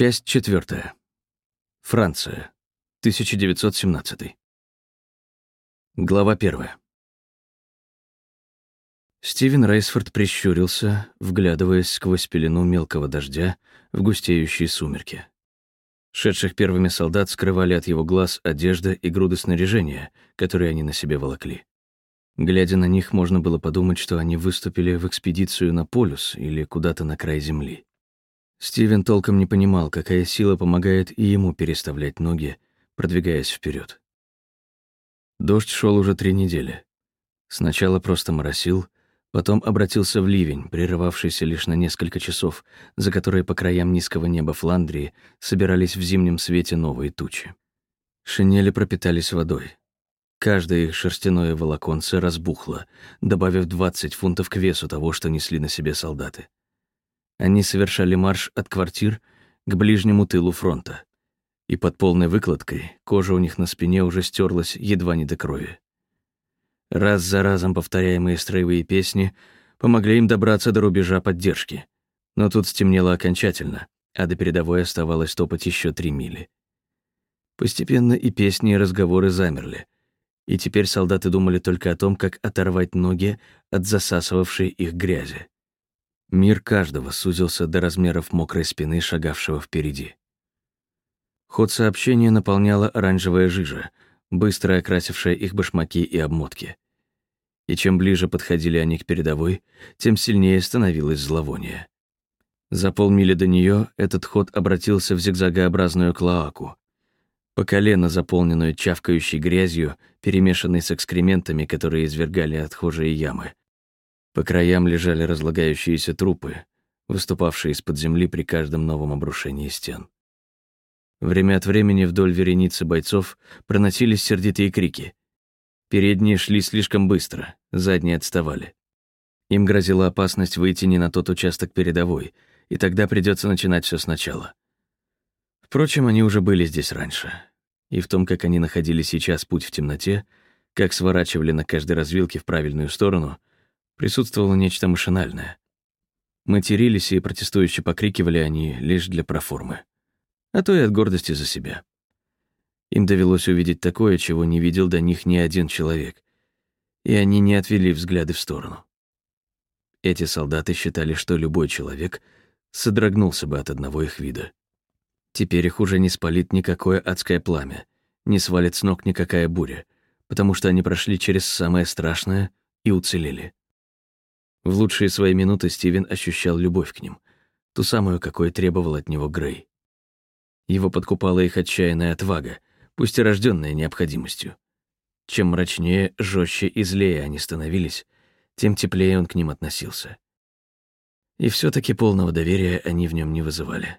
Часть четвертая. Франция. 1917. Глава первая. Стивен Рейсфорд прищурился, вглядываясь сквозь пелену мелкого дождя в густеющие сумерки. Шедших первыми солдат скрывали от его глаз одежда и груды снаряжения, которые они на себе волокли. Глядя на них, можно было подумать, что они выступили в экспедицию на полюс или куда-то на край земли. Стивен толком не понимал, какая сила помогает и ему переставлять ноги, продвигаясь вперед. Дождь шел уже три недели. Сначала просто моросил, потом обратился в ливень, прерывавшийся лишь на несколько часов, за которые по краям низкого неба Фландрии собирались в зимнем свете новые тучи. Шинели пропитались водой. Каждое их шерстяное волоконце разбухло, добавив 20 фунтов к весу того, что несли на себе солдаты. Они совершали марш от квартир к ближнему тылу фронта. И под полной выкладкой кожа у них на спине уже стерлась едва не до крови. Раз за разом повторяемые строевые песни помогли им добраться до рубежа поддержки. Но тут стемнело окончательно, а до передовой оставалось топать еще три мили. Постепенно и песни, и разговоры замерли. И теперь солдаты думали только о том, как оторвать ноги от засасывавшей их грязи. Мир каждого сузился до размеров мокрой спины шагавшего впереди. Ход сообщения наполняла оранжевая жижа, быстро окрасившая их башмаки и обмотки. И чем ближе подходили они к передовой, тем сильнее становилось зловоние. За полмили до нее этот ход обратился в зигзагообразную клоаку, по колено заполненную чавкающей грязью, перемешанной с экскрементами, которые извергали отхожие ямы. По краям лежали разлагающиеся трупы, выступавшие из-под земли при каждом новом обрушении стен. Время от времени вдоль вереницы бойцов проносились сердитые крики. Передние шли слишком быстро, задние отставали. Им грозила опасность выйти не на тот участок передовой, и тогда придется начинать все сначала. Впрочем, они уже были здесь раньше. И в том, как они находили сейчас путь в темноте, как сворачивали на каждой развилке в правильную сторону — присутствовало нечто машинальное. Матерились и протестующе покрикивали они лишь для проформы. А то и от гордости за себя. Им довелось увидеть такое, чего не видел до них ни один человек. И они не отвели взгляды в сторону. Эти солдаты считали, что любой человек содрогнулся бы от одного их вида. Теперь их уже не спалит никакое адское пламя, не свалит с ног никакая буря, потому что они прошли через самое страшное и уцелели. В лучшие свои минуты Стивен ощущал любовь к ним, ту самую, какой требовал от него Грей. Его подкупала их отчаянная отвага, пусть и рожденная необходимостью. Чем мрачнее, жестче и злее они становились, тем теплее он к ним относился. И все таки полного доверия они в нем не вызывали.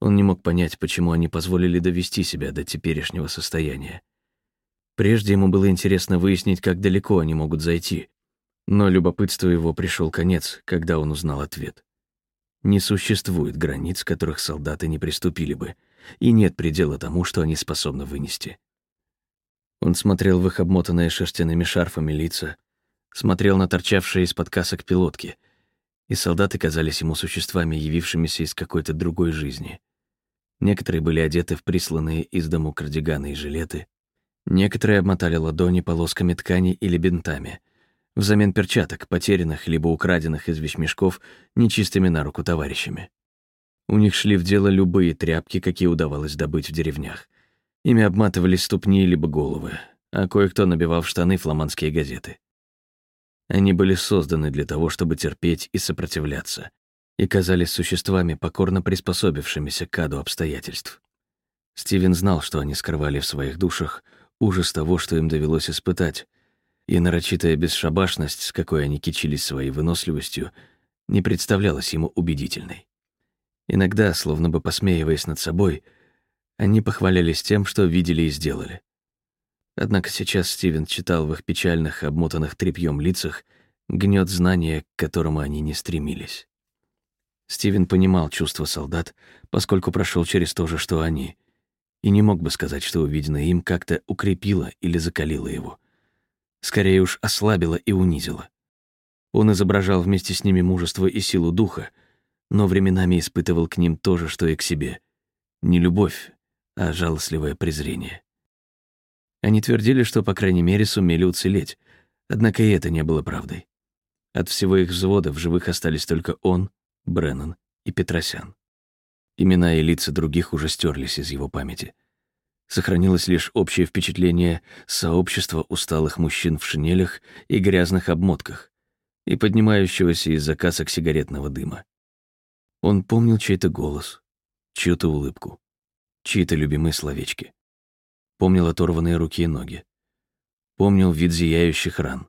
Он не мог понять, почему они позволили довести себя до теперешнего состояния. Прежде ему было интересно выяснить, как далеко они могут зайти, но любопытству его пришел конец, когда он узнал ответ. Не существует границ, которых солдаты не приступили бы, и нет предела тому, что они способны вынести. Он смотрел в их обмотанные шерстяными шарфами лица, смотрел на торчавшие из-под касок пилотки, и солдаты казались ему существами, явившимися из какой-то другой жизни. Некоторые были одеты в присланные из дому кардиганы и жилеты, некоторые обмотали ладони полосками ткани или бинтами — взамен перчаток, потерянных либо украденных из вещмешков нечистыми на руку товарищами. У них шли в дело любые тряпки, какие удавалось добыть в деревнях. Ими обматывались ступни либо головы, а кое-кто набивал в штаны фламандские газеты. Они были созданы для того, чтобы терпеть и сопротивляться, и казались существами, покорно приспособившимися к аду обстоятельств. Стивен знал, что они скрывали в своих душах ужас того, что им довелось испытать, и нарочитая бесшабашность, с какой они кичились своей выносливостью, не представлялась ему убедительной. Иногда, словно бы посмеиваясь над собой, они похвалялись тем, что видели и сделали. Однако сейчас Стивен читал в их печальных, обмотанных тряпьем лицах гнет знания, к которому они не стремились. Стивен понимал чувства солдат, поскольку прошел через то же, что они, и не мог бы сказать, что увиденное им как-то укрепило или закалило его скорее уж ослабила и унизила. Он изображал вместе с ними мужество и силу духа, но временами испытывал к ним то же, что и к себе не любовь, а жалостливое презрение. Они твердили, что, по крайней мере, сумели уцелеть, однако и это не было правдой. От всего их взвода в живых остались только он, Бреннан и Петросян. Имена и лица других уже стерлись из его памяти. Сохранилось лишь общее впечатление сообщества усталых мужчин в шинелях и грязных обмотках и поднимающегося из-за касок сигаретного дыма. Он помнил чей-то голос, чью-то улыбку, чьи-то любимые словечки. Помнил оторванные руки и ноги. Помнил вид зияющих ран.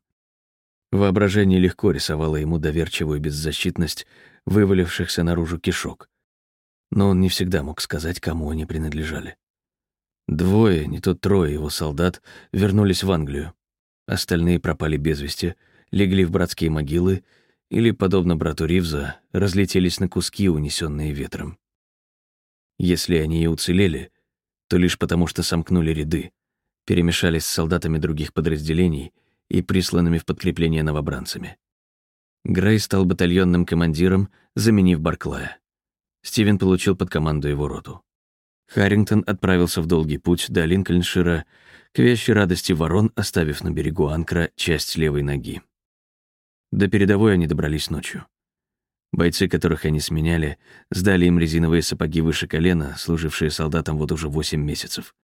Воображение легко рисовало ему доверчивую беззащитность вывалившихся наружу кишок. Но он не всегда мог сказать, кому они принадлежали. Двое, не то трое его солдат вернулись в Англию. Остальные пропали без вести, легли в братские могилы или, подобно брату Ривза, разлетелись на куски, унесенные ветром. Если они и уцелели, то лишь потому, что сомкнули ряды, перемешались с солдатами других подразделений и присланными в подкрепление новобранцами. Грей стал батальонным командиром, заменив Барклая. Стивен получил под команду его роту. Харрингтон отправился в долгий путь до Линкольншира, к вящей радости ворон, оставив на берегу Анкра часть левой ноги. До передовой они добрались ночью. Бойцы, которых они сменяли, сдали им резиновые сапоги выше колена, служившие солдатам вот уже восемь месяцев.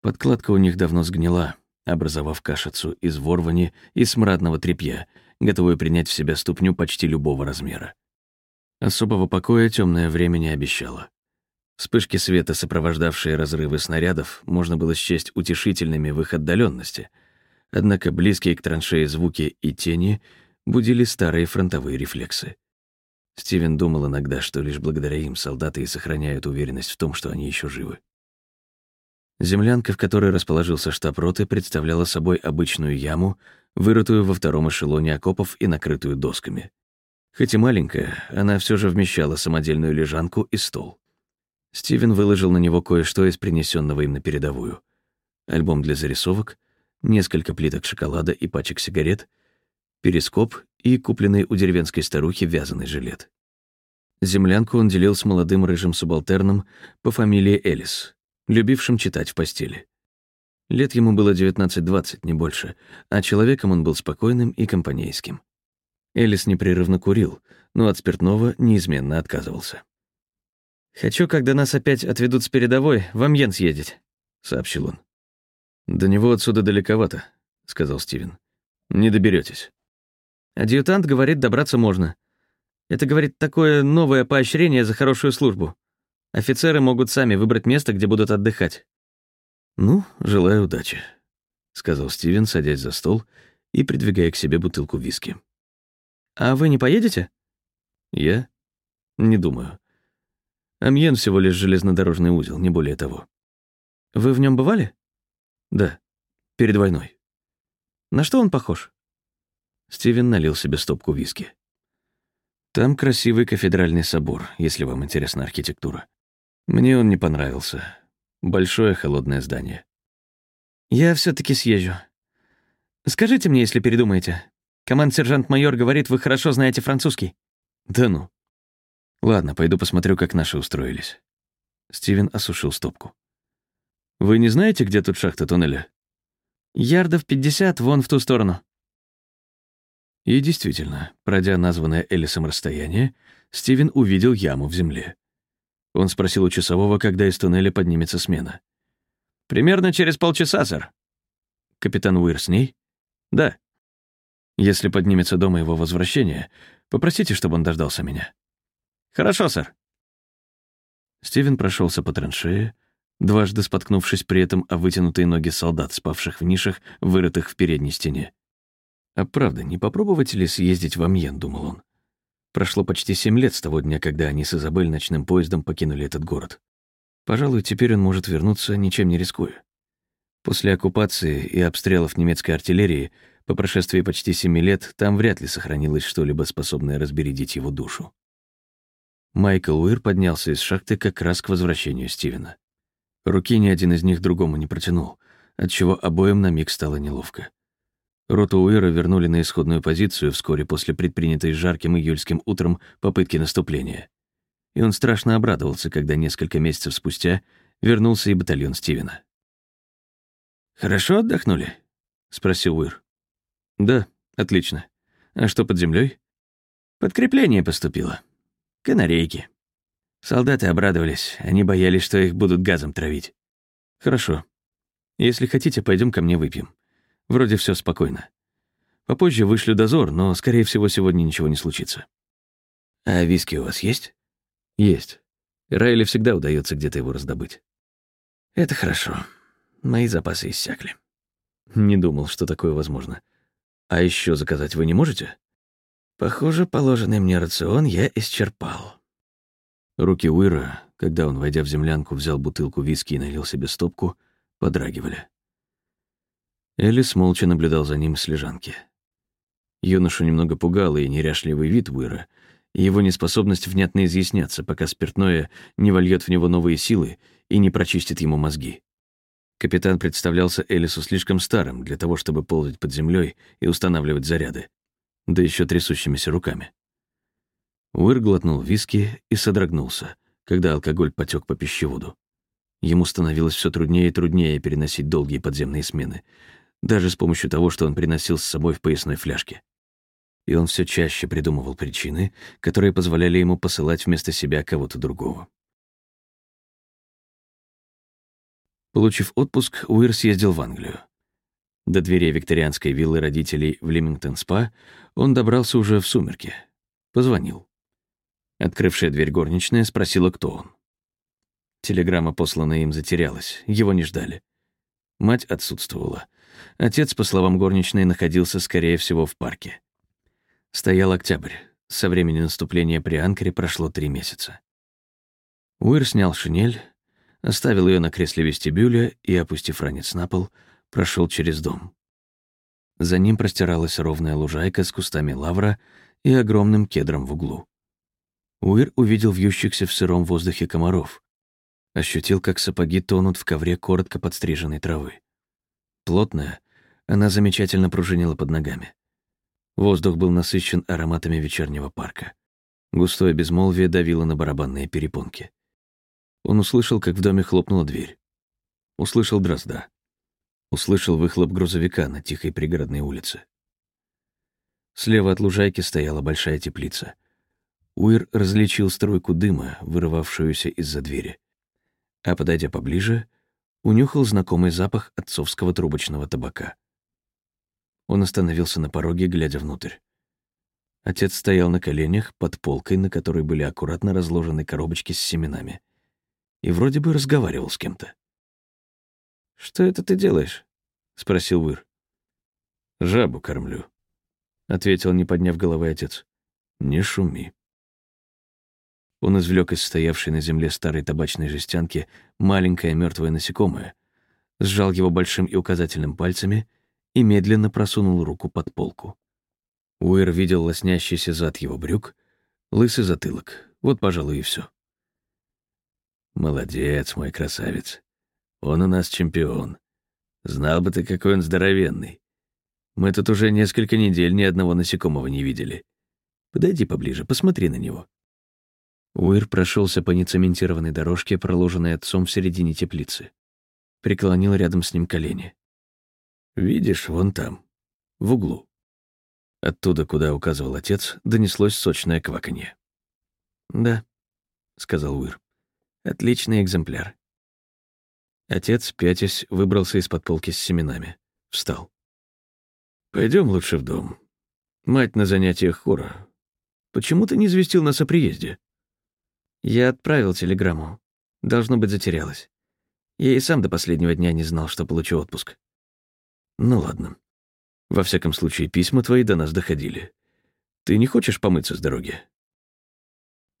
Подкладка у них давно сгнила, образовав кашицу из ворвани и смрадного тряпья, готовую принять в себя ступню почти любого размера. Особого покоя темное время не обещало. Вспышки света, сопровождавшие разрывы снарядов, можно было счесть утешительными в их отдаленности, однако близкие к траншее звуки и тени будили старые фронтовые рефлексы. Стивен думал иногда, что лишь благодаря им солдаты и сохраняют уверенность в том, что они еще живы. Землянка, в которой расположился штаб роты, представляла собой обычную яму, вырытую во втором эшелоне окопов и накрытую досками. Хоть и маленькая, она все же вмещала самодельную лежанку и стол. Стивен выложил на него кое-что из принесенного им на передовую. Альбом для зарисовок, несколько плиток шоколада и пачек сигарет, перископ и купленный у деревенской старухи вязаный жилет. Землянку он делил с молодым рыжим субалтерном по фамилии Элис, любившим читать в постели. Лет ему было 19-20, не больше, а человеком он был спокойным и компанейским. Элис непрерывно курил, но от спиртного неизменно отказывался. «Хочу, когда нас опять отведут с передовой, в Амьен съездить», — сообщил он. «До него отсюда далековато», — сказал Стивен. «Не доберетесь. Адъютант говорит, добраться можно. Это, говорит, такое новое поощрение за хорошую службу. Офицеры могут сами выбрать место, где будут отдыхать. «Ну, желаю удачи», — сказал Стивен, садясь за стол и придвигая к себе бутылку виски. «А вы не поедете?» «Я? Не думаю. Амьен всего лишь железнодорожный узел, не более того». «Вы в нем бывали?» «Да, перед войной». «На что он похож?» Стивен налил себе стопку виски. Там красивый кафедральный собор, если вам интересна архитектура. Мне он не понравился. Большое холодное здание. Я все таки съезжу. Скажите мне, если передумаете. Команд-сержант-майор говорит, вы хорошо знаете французский. Да ну. Ладно, пойду посмотрю, как наши устроились. Стивен осушил стопку. Вы не знаете, где тут шахта туннеля? Ярдов 50 вон в ту сторону. И действительно, пройдя названное Элисом расстояние, Стивен увидел яму в земле. Он спросил у часового, когда из туннеля поднимется смена. «Примерно через полчаса, сэр». «Капитан Уир с ней?» «Да». «Если поднимется до моего возвращения, попросите, чтобы он дождался меня». «Хорошо, сэр». Стивен прошелся по траншее, дважды споткнувшись при этом о вытянутые ноги солдат, спавших в нишах, вырытых в передней стене. А правда, не попробовать ли съездить в Амьен, думал он. Прошло почти семь лет с того дня, когда они с Изабель ночным поездом покинули этот город. Пожалуй, теперь он может вернуться, ничем не рискуя. После оккупации и обстрелов немецкой артиллерии по прошествии почти семи лет там вряд ли сохранилось что-либо способное разбередить его душу. Майкл Уир поднялся из шахты как раз к возвращению Стивена. Руки ни один из них другому не протянул, отчего обоим на миг стало неловко. Роту Уэра вернули на исходную позицию вскоре после предпринятой жарким июльским утром попытки наступления. и он страшно обрадовался, когда несколько месяцев спустя вернулся и батальон Стивена. «Хорошо отдохнули?» — спросил Уир. «Да, отлично. А что под землей? «Подкрепление поступило. Канарейки. Солдаты обрадовались, они боялись, что их будут газом травить». «Хорошо. Если хотите, пойдем ко мне выпьем. Вроде все спокойно. Попозже вышлю дозор, но, скорее всего, сегодня ничего не случится». «А виски у вас есть?» «Есть. Райли всегда удается где-то его раздобыть». «Это хорошо. Мои запасы иссякли». Не думал, что такое возможно. А еще заказать вы не можете? Похоже, положенный мне рацион я исчерпал. Руки Уира, когда он, войдя в землянку, взял бутылку виски и налил себе стопку, подрагивали. Элис молча наблюдал за ним с лежанки. Юношу немного пугал и неряшливый вид Уира, и его неспособность внятно изъясняться, пока спиртное не вольет в него новые силы и не прочистит ему мозги. Капитан представлялся Элису слишком старым для того, чтобы ползать под землей и устанавливать заряды, да еще трясущимися руками. Уир глотнул виски и содрогнулся, когда алкоголь потек по пищеводу. Ему становилось все труднее и труднее переносить долгие подземные смены, даже с помощью того, что он приносил с собой в поясной фляжке. И он все чаще придумывал причины, которые позволяли ему посылать вместо себя кого-то другого. Получив отпуск, Уир съездил в Англию. До дверей викторианской виллы родителей в Лимингтон-спа он добрался уже в сумерки. Позвонил. Открывшая дверь горничная спросила, кто он. Телеграмма, посланная им, затерялась, его не ждали. Мать отсутствовала. Отец, по словам горничной, находился, скорее всего, в парке. Стоял октябрь. Со времени наступления при Анкаре прошло три месяца. Уир снял шинель, оставил ее на кресле вестибюля и, опустив ранец на пол, прошел через дом. За ним простиралась ровная лужайка с кустами лавра и огромным кедром в углу. Уир увидел вьющихся в сыром воздухе комаров. Ощутил, как сапоги тонут в ковре коротко подстриженной травы. Плотная, она замечательно пружинила под ногами. Воздух был насыщен ароматами вечернего парка. Густое безмолвие давило на барабанные перепонки. Он услышал, как в доме хлопнула дверь. Услышал дрозда. Услышал выхлоп грузовика на тихой пригородной улице. Слева от лужайки стояла большая теплица. Уир различил струйку дыма, вырывавшуюся из-за двери. А подойдя поближе, унюхал знакомый запах отцовского трубочного табака. Он остановился на пороге, глядя внутрь. Отец стоял на коленях под полкой, на которой были аккуратно разложены коробочки с семенами и вроде бы разговаривал с кем-то. «Что это ты делаешь?» — спросил Уир. «Жабу кормлю», — ответил, не подняв головы отец. «Не шуми». Он извлек из стоявшей на земле старой табачной жестянки маленькое мертвое насекомое, сжал его большим и указательным пальцами и медленно просунул руку под полку. Уир видел лоснящийся зад его брюк, лысый затылок. Вот, пожалуй, и все. «Молодец, мой красавец. Он у нас чемпион. Знал бы ты, какой он здоровенный. Мы тут уже несколько недель ни одного насекомого не видели. Подойди поближе, посмотри на него». Уир прошелся по нецементированной дорожке, проложенной отцом в середине теплицы. Преклонил рядом с ним колени. «Видишь, вон там, в углу». Оттуда, куда указывал отец, донеслось сочное кваканье. «Да», — сказал Уир. Отличный экземпляр. Отец, пятясь, выбрался из-под полки с семенами. Встал. Пойдем лучше в дом. Мать на занятиях хора. Почему ты не известил нас о приезде?» «Я отправил телеграмму. Должно быть, затерялась. Я и сам до последнего дня не знал, что получу отпуск». «Ну ладно. Во всяком случае, письма твои до нас доходили. Ты не хочешь помыться с дороги?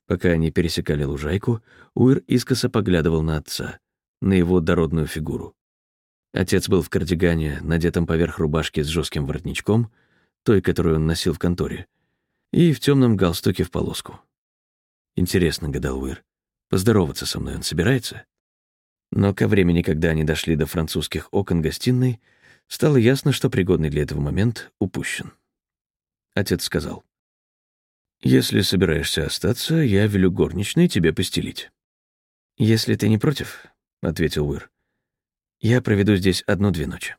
Пока они пересекали лужайку, Уир искоса поглядывал на отца, на его дородную фигуру. Отец был в кардигане, надетом поверх рубашки с жестким воротничком, той, которую он носил в конторе, и в темном галстуке в полоску. Интересно, гадал Уир, поздороваться со мной он собирается? Но ко времени, когда они дошли до французских окон гостиной, стало ясно, что пригодный для этого момент упущен. Отец сказал, Если собираешься остаться, я велю горничной тебе постелить. Если ты не против, — ответил Уир, — я проведу здесь одну-две ночи.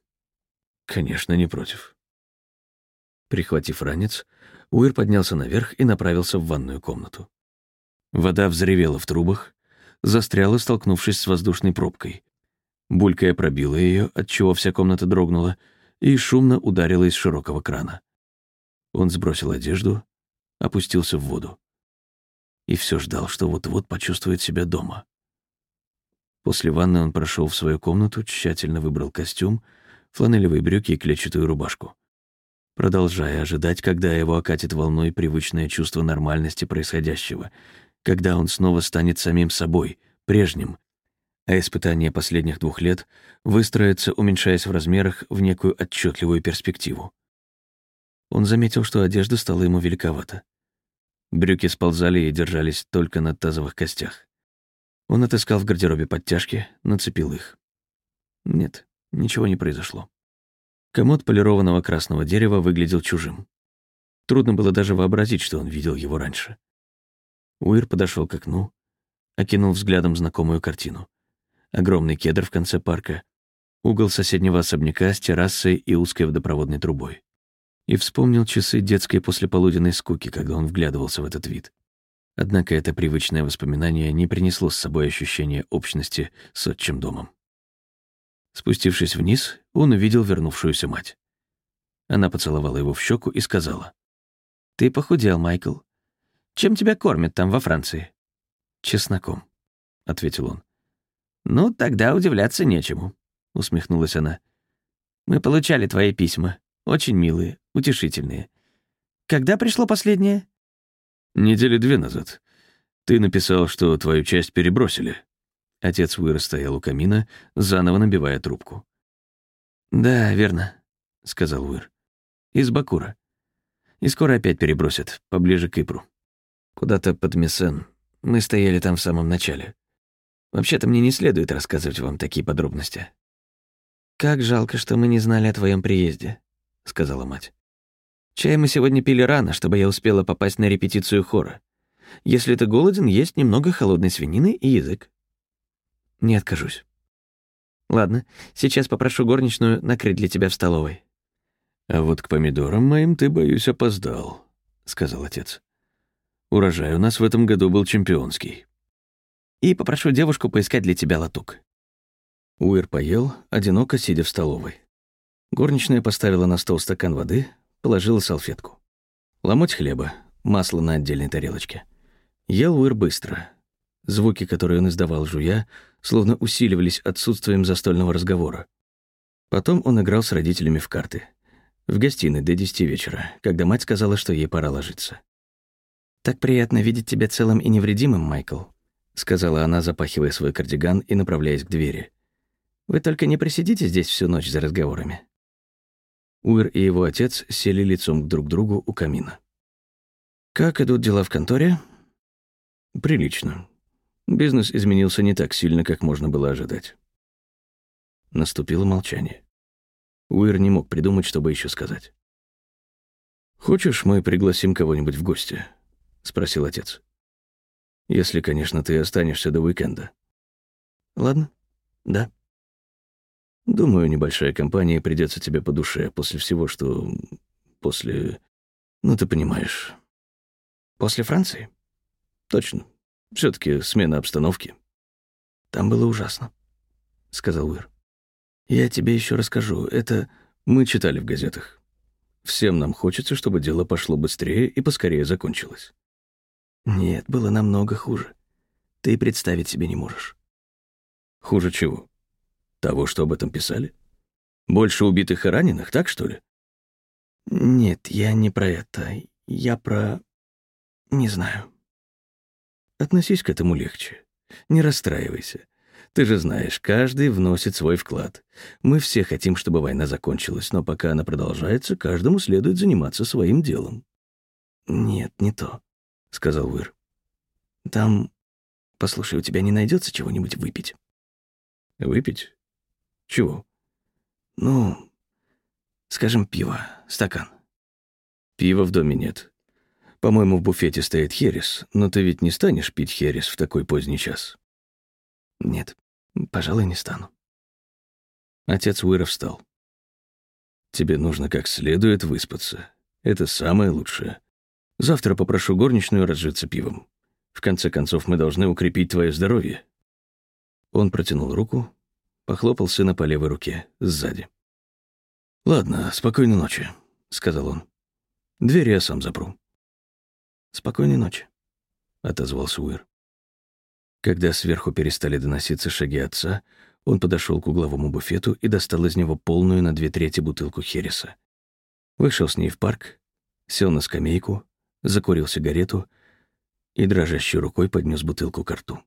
Конечно, не против. Прихватив ранец, Уир поднялся наверх и направился в ванную комнату. Вода взревела в трубах, застряла, столкнувшись с воздушной пробкой. Булькая пробила ее, отчего вся комната дрогнула, и шумно ударила из широкого крана. Он сбросил одежду, опустился в воду. И все ждал, что вот-вот почувствует себя дома. После ванны он прошел в свою комнату, тщательно выбрал костюм, фланелевые брюки и клетчатую рубашку. Продолжая ожидать, когда его окатит волной привычное чувство нормальности происходящего, когда он снова станет самим собой, прежним, а испытание последних двух лет выстроится, уменьшаясь в размерах, в некую отчетливую перспективу. Он заметил, что одежда стала ему великовата. Брюки сползали и держались только на тазовых костях. Он отыскал в гардеробе подтяжки, нацепил их. Нет, ничего не произошло. Комод полированного красного дерева выглядел чужим. Трудно было даже вообразить, что он видел его раньше. Уир подошел к окну, окинул взглядом знакомую картину огромный кедр в конце парка, угол соседнего особняка с террасой и узкой водопроводной трубой. И вспомнил часы детской послеполуденной скуки, когда он вглядывался в этот вид. Однако это привычное воспоминание не принесло с собой ощущения общности с отчим домом. Спустившись вниз, он увидел вернувшуюся мать. Она поцеловала его в щеку и сказала. «Ты похудел, Майкл. Чем тебя кормят там, во Франции?» «Чесноком», — ответил он. «Ну, тогда удивляться нечему», — усмехнулась она. «Мы получали твои письма. Очень милые, утешительные. Когда пришло последнее?» «Недели две назад. Ты написал, что твою часть перебросили». Отец Уира стоял у камина, заново набивая трубку. «Да, верно», — сказал Уир. «Из Бакура. И скоро опять перебросят, поближе к Кипру. Куда-то под Мессен. Мы стояли там в самом начале. Вообще-то мне не следует рассказывать вам такие подробности. «Как жалко, что мы не знали о твоем приезде», — сказала мать. «Чай мы сегодня пили рано, чтобы я успела попасть на репетицию хора. Если ты голоден, есть немного холодной свинины и язык». «Не откажусь». «Ладно, сейчас попрошу горничную накрыть для тебя в столовой». «А вот к помидорам моим ты, боюсь, опоздал», — сказал отец. «Урожай у нас в этом году был чемпионский» и попрошу девушку поискать для тебя латук». Уир поел, одиноко сидя в столовой. Горничная поставила на стол стакан воды, положила салфетку. Ломоть хлеба, масло на отдельной тарелочке. Ел Уир быстро. Звуки, которые он издавал жуя, словно усиливались отсутствием застольного разговора. Потом он играл с родителями в карты. В гостиной до десяти вечера, когда мать сказала, что ей пора ложиться. «Так приятно видеть тебя целым и невредимым, Майкл», сказала она, запахивая свой кардиган и направляясь к двери. «Вы только не просидите здесь всю ночь за разговорами». Уир и его отец сели лицом друг к другу у камина. «Как идут дела в конторе?» «Прилично. Бизнес изменился не так сильно, как можно было ожидать». Наступило молчание. Уир не мог придумать, чтобы еще сказать. «Хочешь, мы пригласим кого-нибудь в гости?» — спросил отец. Если, конечно, ты останешься до уикенда. Ладно, да. Думаю, небольшая компания придется тебе по душе после всего, что... После... Ну, ты понимаешь. После Франции? Точно. все таки смена обстановки. Там было ужасно, — сказал Уир. Я тебе еще расскажу. Это мы читали в газетах. Всем нам хочется, чтобы дело пошло быстрее и поскорее закончилось. Нет, было намного хуже. Ты представить себе не можешь. Хуже чего? Того, что об этом писали? Больше убитых и раненых, так что ли? Нет, я не про это. Я про... Не знаю. Относись к этому легче. Не расстраивайся. Ты же знаешь, каждый вносит свой вклад. Мы все хотим, чтобы война закончилась, но пока она продолжается, каждому следует заниматься своим делом. Нет, не то. — сказал Уир. «Там... Послушай, у тебя не найдется чего-нибудь выпить?» «Выпить? Чего?» «Ну, скажем, пиво, стакан». «Пива в доме нет. По-моему, в буфете стоит херес, но ты ведь не станешь пить херес в такой поздний час?» «Нет, пожалуй, не стану». Отец Уэра встал. «Тебе нужно как следует выспаться. Это самое лучшее. Завтра попрошу горничную разжиться пивом. В конце концов, мы должны укрепить твое здоровье». Он протянул руку, похлопал сына по левой руке, сзади. «Ладно, спокойной ночи», — сказал он. «Дверь я сам запру». «Спокойной ночи», — отозвался Уир. Когда сверху перестали доноситься шаги отца, он подошел к угловому буфету и достал из него полную на две трети бутылку Хереса. Вышел с ней в парк, сел на скамейку, закурил сигарету и дрожащей рукой поднес бутылку к рту.